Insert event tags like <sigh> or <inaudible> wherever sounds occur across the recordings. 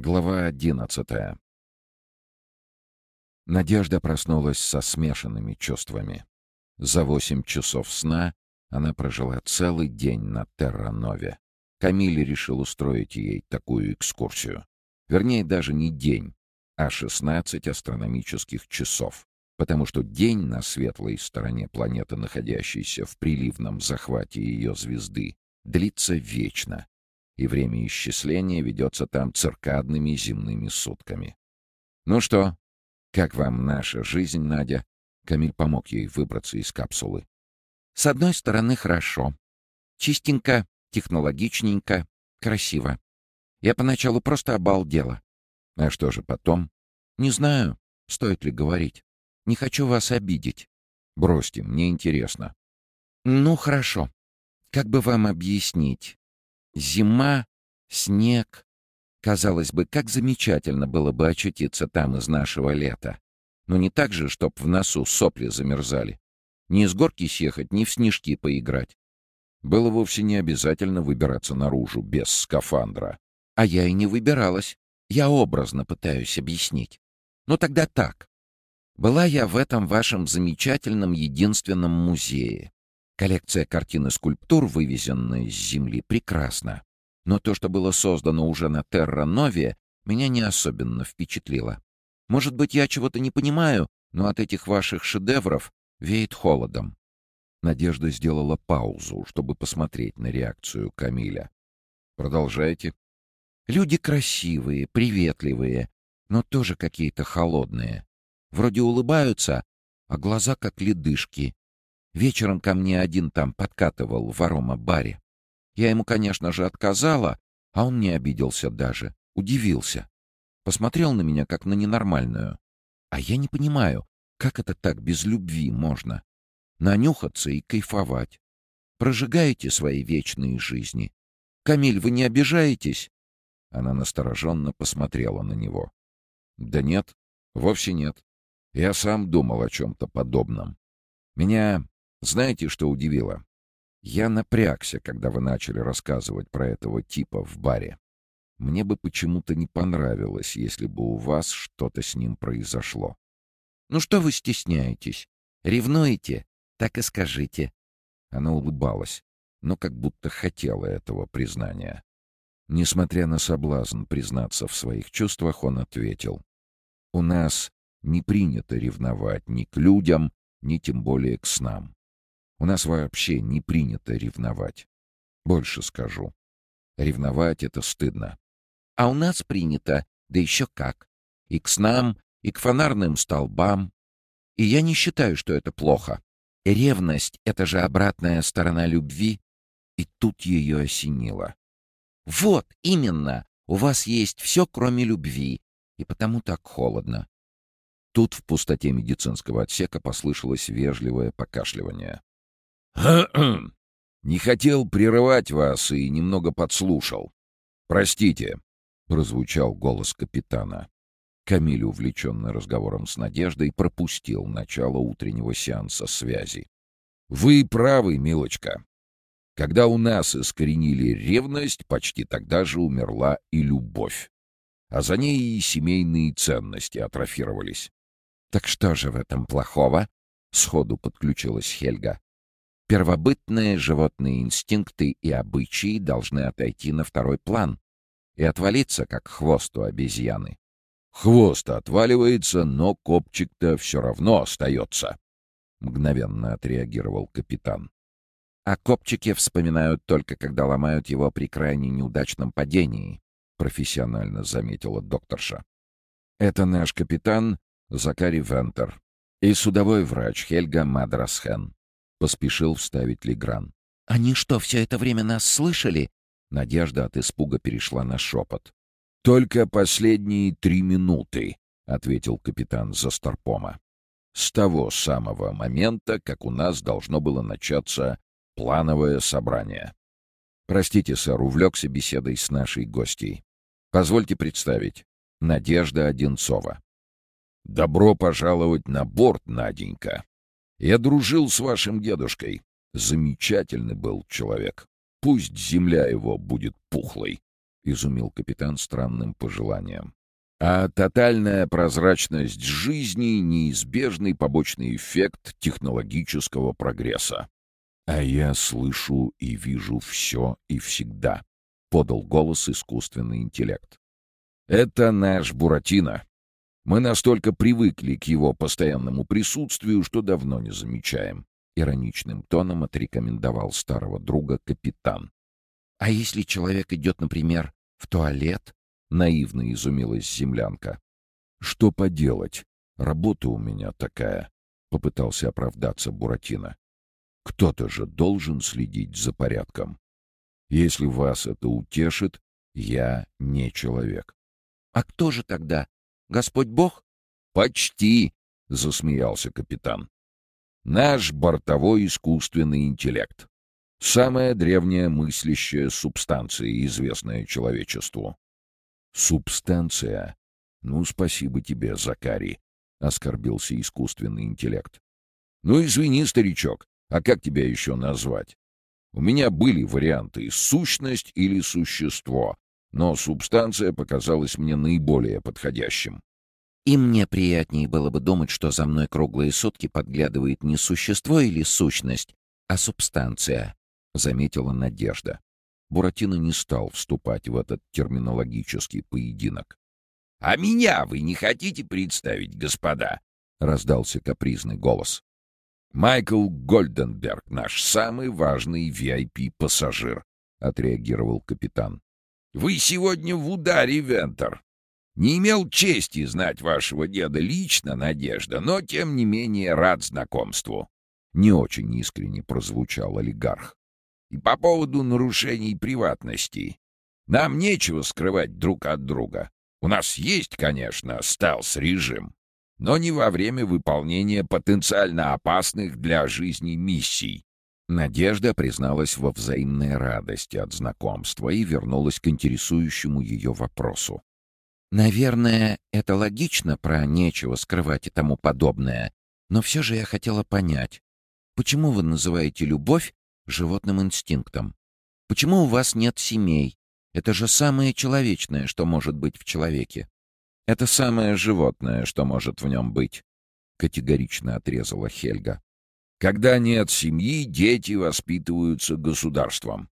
Глава одиннадцатая. Надежда проснулась со смешанными чувствами. За восемь часов сна она прожила целый день на Терранове. Камиль решил устроить ей такую экскурсию. Вернее, даже не день, а шестнадцать астрономических часов, потому что день на светлой стороне планеты, находящейся в приливном захвате ее звезды, длится вечно, и время исчисления ведется там циркадными земными сутками. «Ну что, как вам наша жизнь, Надя?» Камиль помог ей выбраться из капсулы. «С одной стороны, хорошо. Чистенько, технологичненько, красиво. Я поначалу просто обалдела. А что же потом? Не знаю, стоит ли говорить. Не хочу вас обидеть. Бросьте, мне интересно. Ну, хорошо. Как бы вам объяснить? Зима, снег. Казалось бы, как замечательно было бы очутиться там из нашего лета. Но не так же, чтоб в носу сопли замерзали. Ни с горки съехать, ни в снежки поиграть. Было вовсе не обязательно выбираться наружу без скафандра. А я и не выбиралась. Я образно пытаюсь объяснить. Но тогда так. Была я в этом вашем замечательном единственном музее. Коллекция картин и скульптур, вывезенная с Земли, прекрасна. Но то, что было создано уже на Терра-Нове, меня не особенно впечатлило. Может быть, я чего-то не понимаю, но от этих ваших шедевров веет холодом. Надежда сделала паузу, чтобы посмотреть на реакцию Камиля. «Продолжайте». «Люди красивые, приветливые, но тоже какие-то холодные. Вроде улыбаются, а глаза как ледышки, Вечером ко мне один там подкатывал в арома-баре. Я ему, конечно же, отказала, а он не обиделся даже, удивился. Посмотрел на меня, как на ненормальную. А я не понимаю, как это так без любви можно? Нанюхаться и кайфовать. Прожигаете свои вечные жизни. Камиль, вы не обижаетесь?» Она настороженно посмотрела на него. «Да нет, вовсе нет. Я сам думал о чем-то подобном. Меня знаете, что удивило? Я напрягся, когда вы начали рассказывать про этого типа в баре. Мне бы почему-то не понравилось, если бы у вас что-то с ним произошло. Ну что вы стесняетесь? Ревнуете? Так и скажите. Она улыбалась, но как будто хотела этого признания. Несмотря на соблазн признаться в своих чувствах, он ответил. «У нас не принято ревновать ни к людям, ни тем более к снам. У нас вообще не принято ревновать. Больше скажу. Ревновать — это стыдно. А у нас принято, да еще как. И к снам, и к фонарным столбам. И я не считаю, что это плохо. Ревность — это же обратная сторона любви. И тут ее осенило. Вот, именно, у вас есть все, кроме любви. И потому так холодно. Тут в пустоте медицинского отсека послышалось вежливое покашливание. <clears throat> «Не хотел прерывать вас и немного подслушал. Простите», — прозвучал голос капитана. Камиль, увлеченный разговором с Надеждой, пропустил начало утреннего сеанса связи. «Вы правы, милочка. Когда у нас искоренили ревность, почти тогда же умерла и любовь. А за ней и семейные ценности атрофировались». «Так что же в этом плохого?» — сходу подключилась Хельга. Первобытные животные инстинкты и обычаи должны отойти на второй план и отвалиться, как хвост у обезьяны. Хвост отваливается, но копчик-то все равно остается, — мгновенно отреагировал капитан. А копчики вспоминают только, когда ломают его при крайне неудачном падении, — профессионально заметила докторша. Это наш капитан Закари Вентер и судовой врач Хельга Мадрасхен. — поспешил вставить Легран. «Они что, все это время нас слышали?» Надежда от испуга перешла на шепот. «Только последние три минуты», — ответил капитан Застарпома. «С того самого момента, как у нас должно было начаться плановое собрание. Простите, сэр, увлекся беседой с нашей гостьей. Позвольте представить. Надежда Одинцова. Добро пожаловать на борт, Наденька. Я дружил с вашим дедушкой. Замечательный был человек. Пусть земля его будет пухлой. изумил капитан странным пожеланием. «А тотальная прозрачность жизни — неизбежный побочный эффект технологического прогресса. А я слышу и вижу все и всегда», — подал голос искусственный интеллект. «Это наш Буратино. Мы настолько привыкли к его постоянному присутствию, что давно не замечаем», — ироничным тоном отрекомендовал старого друга капитан. «А если человек идет, например, в туалет?» — наивно изумилась землянка. «Что поделать? Работа у меня такая», — попытался оправдаться Буратино. «Кто-то же должен следить за порядком. Если вас это утешит, я не человек». «А кто же тогда? Господь Бог?» «Почти», — засмеялся капитан. «Наш бортовой искусственный интеллект. Самая древняя мыслящая субстанция, известная человечеству. Субстанция? Ну, спасибо тебе, Закари, — оскорбился искусственный интеллект. Ну, извини, старичок, а как тебя еще назвать? У меня были варианты «сущность» или «существо», но субстанция показалась мне наиболее подходящим. И мне приятнее было бы думать, что за мной круглые сутки подглядывает не существо или сущность, а субстанция. — заметила Надежда. Буратино не стал вступать в этот терминологический поединок. «А меня вы не хотите представить, господа?» — раздался капризный голос. «Майкл Гольденберг, наш самый важный VIP-пассажир», — отреагировал капитан. «Вы сегодня в ударе, Вентер. Не имел чести знать вашего деда лично, Надежда, но, тем не менее, рад знакомству». Не очень искренне прозвучал олигарх. И по поводу нарушений приватности. Нам нечего скрывать друг от друга. У нас есть, конечно, стелс-режим, но не во время выполнения потенциально опасных для жизни миссий. Надежда призналась во взаимной радости от знакомства и вернулась к интересующему ее вопросу. «Наверное, это логично про нечего скрывать и тому подобное, но все же я хотела понять, почему вы называете любовь животным инстинктом. Почему у вас нет семей? Это же самое человечное, что может быть в человеке. Это самое животное, что может в нем быть, — категорично отрезала Хельга. Когда нет семьи, дети воспитываются государством.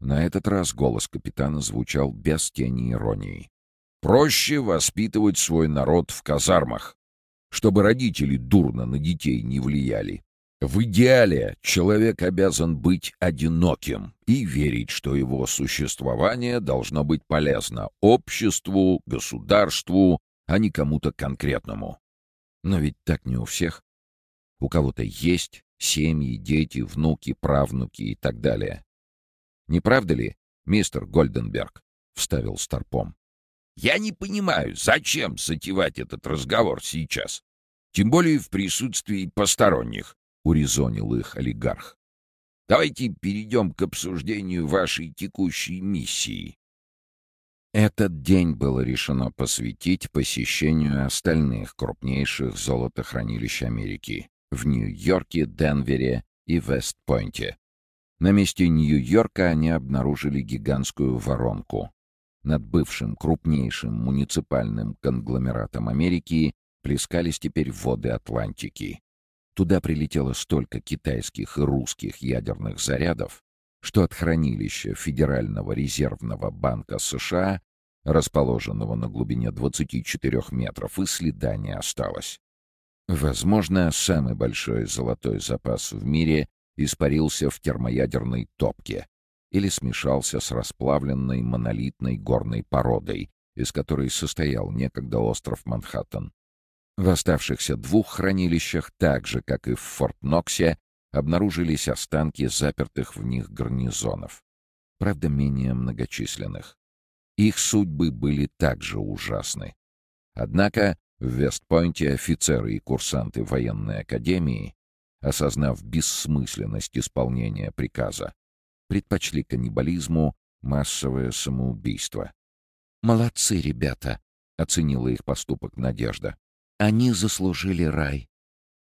На этот раз голос капитана звучал без тени иронии. Проще воспитывать свой народ в казармах, чтобы родители дурно на детей не влияли. В идеале человек обязан быть одиноким и верить, что его существование должно быть полезно обществу, государству, а не кому-то конкретному. Но ведь так не у всех. У кого-то есть семьи, дети, внуки, правнуки и так далее. «Не правда ли, мистер Гольденберг?» — вставил Старпом. «Я не понимаю, зачем затевать этот разговор сейчас? Тем более в присутствии посторонних урезонил их олигарх. Давайте перейдем к обсуждению вашей текущей миссии. Этот день было решено посвятить посещению остальных крупнейших золотохранилищ Америки в Нью-Йорке, Денвере и Вестпойнте. На месте Нью-Йорка они обнаружили гигантскую воронку. Над бывшим крупнейшим муниципальным конгломератом Америки плескались теперь воды Атлантики. Туда прилетело столько китайских и русских ядерных зарядов, что от хранилища Федерального резервного банка США, расположенного на глубине 24 метров, и следа не осталось. Возможно, самый большой золотой запас в мире испарился в термоядерной топке или смешался с расплавленной монолитной горной породой, из которой состоял некогда остров Манхэттен. В оставшихся двух хранилищах, так же, как и в Форт-Ноксе, обнаружились останки запертых в них гарнизонов, правда, менее многочисленных. Их судьбы были также ужасны. Однако в Вестпойнте офицеры и курсанты военной академии, осознав бессмысленность исполнения приказа, предпочли каннибализму массовое самоубийство. «Молодцы, ребята!» — оценила их поступок Надежда. Они заслужили рай.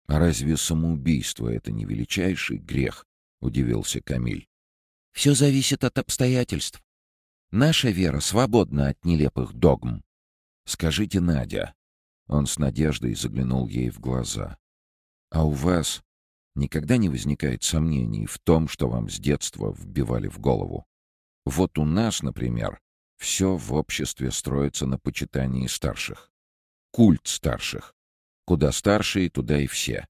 Разве самоубийство — это не величайший грех? — удивился Камиль. Все зависит от обстоятельств. Наша вера свободна от нелепых догм. Скажите, Надя. Он с надеждой заглянул ей в глаза. А у вас никогда не возникает сомнений в том, что вам с детства вбивали в голову? Вот у нас, например, все в обществе строится на почитании старших. Культ старших. Куда старшие, туда и все.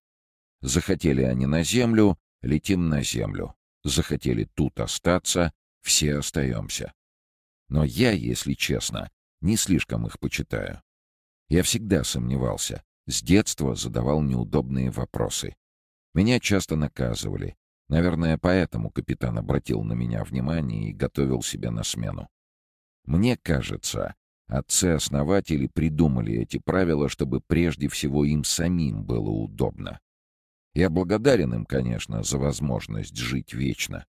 Захотели они на землю, летим на землю. Захотели тут остаться, все остаемся. Но я, если честно, не слишком их почитаю. Я всегда сомневался, с детства задавал неудобные вопросы. Меня часто наказывали. Наверное, поэтому капитан обратил на меня внимание и готовил себя на смену. Мне кажется, отцы-основатели придумали эти правила, чтобы прежде всего им самим было удобно. Я благодарен им, конечно, за возможность жить вечно.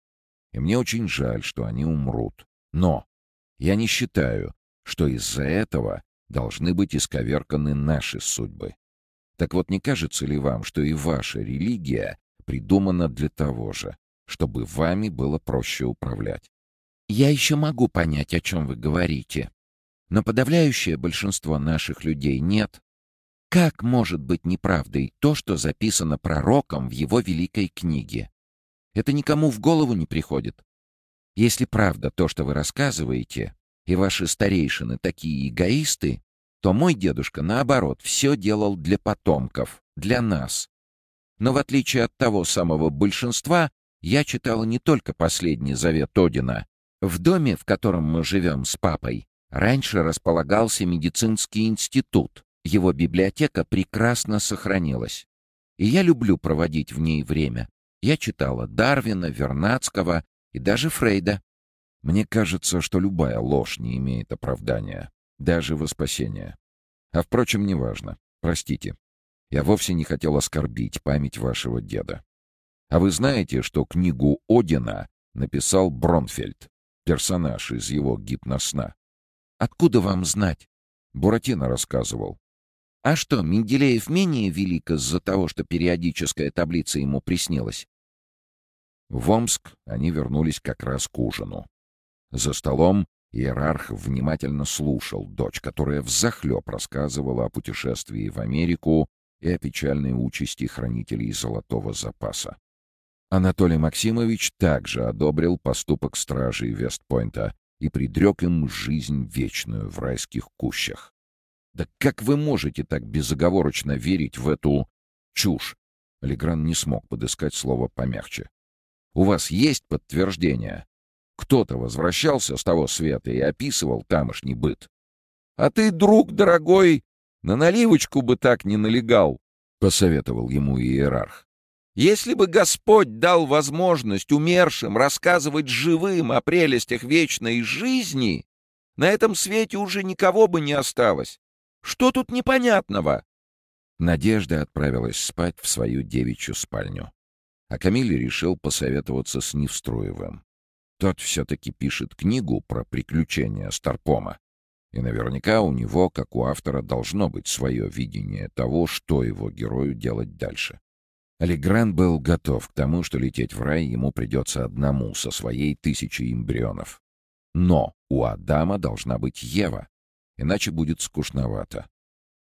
И мне очень жаль, что они умрут. Но я не считаю, что из-за этого должны быть исковерканы наши судьбы. Так вот, не кажется ли вам, что и ваша религия придумана для того же, чтобы вами было проще управлять? Я еще могу понять, о чем вы говорите. Но подавляющее большинство наших людей нет. Как может быть неправдой то, что записано пророком в его великой книге? Это никому в голову не приходит. Если правда то, что вы рассказываете, и ваши старейшины такие эгоисты, то мой дедушка, наоборот, все делал для потомков, для нас. Но в отличие от того самого большинства, я читала не только последний завет Одина. В доме, в котором мы живем с папой, раньше располагался медицинский институт. Его библиотека прекрасно сохранилась. И я люблю проводить в ней время. Я читала Дарвина, Вернадского и даже Фрейда. Мне кажется, что любая ложь не имеет оправдания, даже во спасение. А впрочем, неважно. Простите. Я вовсе не хотел оскорбить память вашего деда. А вы знаете, что книгу Одина написал Бронфельд, персонаж из его гипносна? Откуда вам знать? Буратино рассказывал. А что, Менделеев менее велик из-за того, что периодическая таблица ему приснилась? В Омск они вернулись как раз к ужину. За столом иерарх внимательно слушал дочь, которая взахлеб рассказывала о путешествии в Америку и о печальной участи хранителей золотого запаса. Анатолий Максимович также одобрил поступок стражей Вестпойнта и предрек им жизнь вечную в райских кущах. «Да как вы можете так безоговорочно верить в эту чушь?» Легран не смог подыскать слово помягче. «У вас есть подтверждение?» Кто-то возвращался с того света и описывал тамошний быт. «А ты, друг дорогой, на наливочку бы так не налегал», — посоветовал ему иерарх. «Если бы Господь дал возможность умершим рассказывать живым о прелестях вечной жизни, на этом свете уже никого бы не осталось. Что тут непонятного?» Надежда отправилась спать в свою девичью спальню. А Камиль решил посоветоваться с Невстроевым. Тот все-таки пишет книгу про приключения Старпома. И наверняка у него, как у автора, должно быть свое видение того, что его герою делать дальше. Алигран был готов к тому, что лететь в рай ему придется одному со своей тысячей эмбрионов. Но у Адама должна быть Ева, иначе будет скучновато.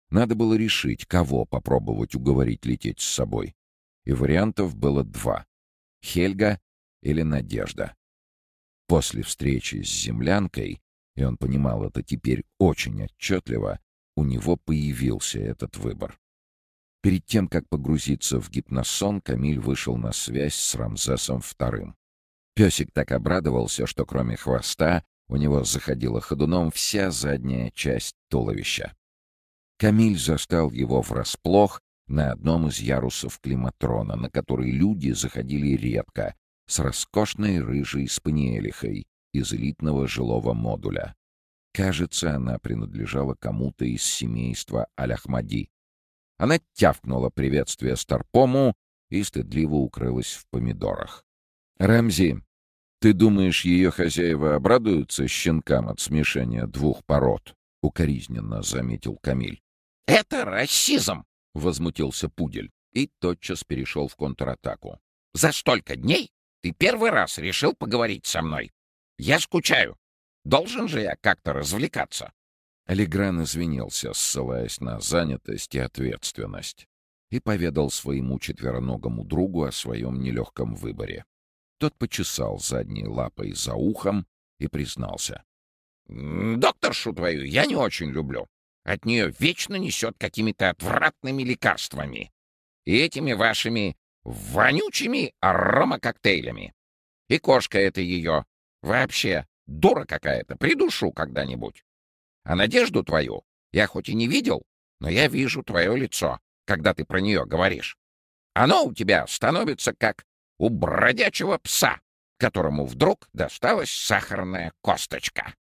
Надо было решить, кого попробовать уговорить лететь с собой. И вариантов было два — Хельга или Надежда. После встречи с землянкой, и он понимал это теперь очень отчетливо, у него появился этот выбор. Перед тем, как погрузиться в гипносон, Камиль вышел на связь с Рамзесом II. Песик так обрадовался, что кроме хвоста у него заходила ходуном вся задняя часть туловища. Камиль застал его врасплох на одном из ярусов климатрона, на который люди заходили редко, с роскошной рыжей спаниелихой из элитного жилого модуля. Кажется, она принадлежала кому-то из семейства Аляхмади. Она тявкнула приветствие Старпому и стыдливо укрылась в помидорах. «Рамзи, ты думаешь, ее хозяева обрадуются щенкам от смешения двух пород?» — укоризненно заметил Камиль. «Это расизм!» — возмутился Пудель и тотчас перешел в контратаку. «За столько дней ты первый раз решил поговорить со мной. Я скучаю. Должен же я как-то развлекаться. Легран извинился, ссылаясь на занятость и ответственность, и поведал своему четвероногому другу о своем нелегком выборе. Тот почесал задней лапой за ухом и признался. «Докторшу твою я не очень люблю. От нее вечно несет какими-то отвратными лекарствами. И этими вашими вонючими аромакоктейлями. И кошка это ее. Вообще, дура какая-то, придушу когда-нибудь. А надежду твою я хоть и не видел, но я вижу твое лицо, когда ты про нее говоришь. Оно у тебя становится как у бродячего пса, которому вдруг досталась сахарная косточка.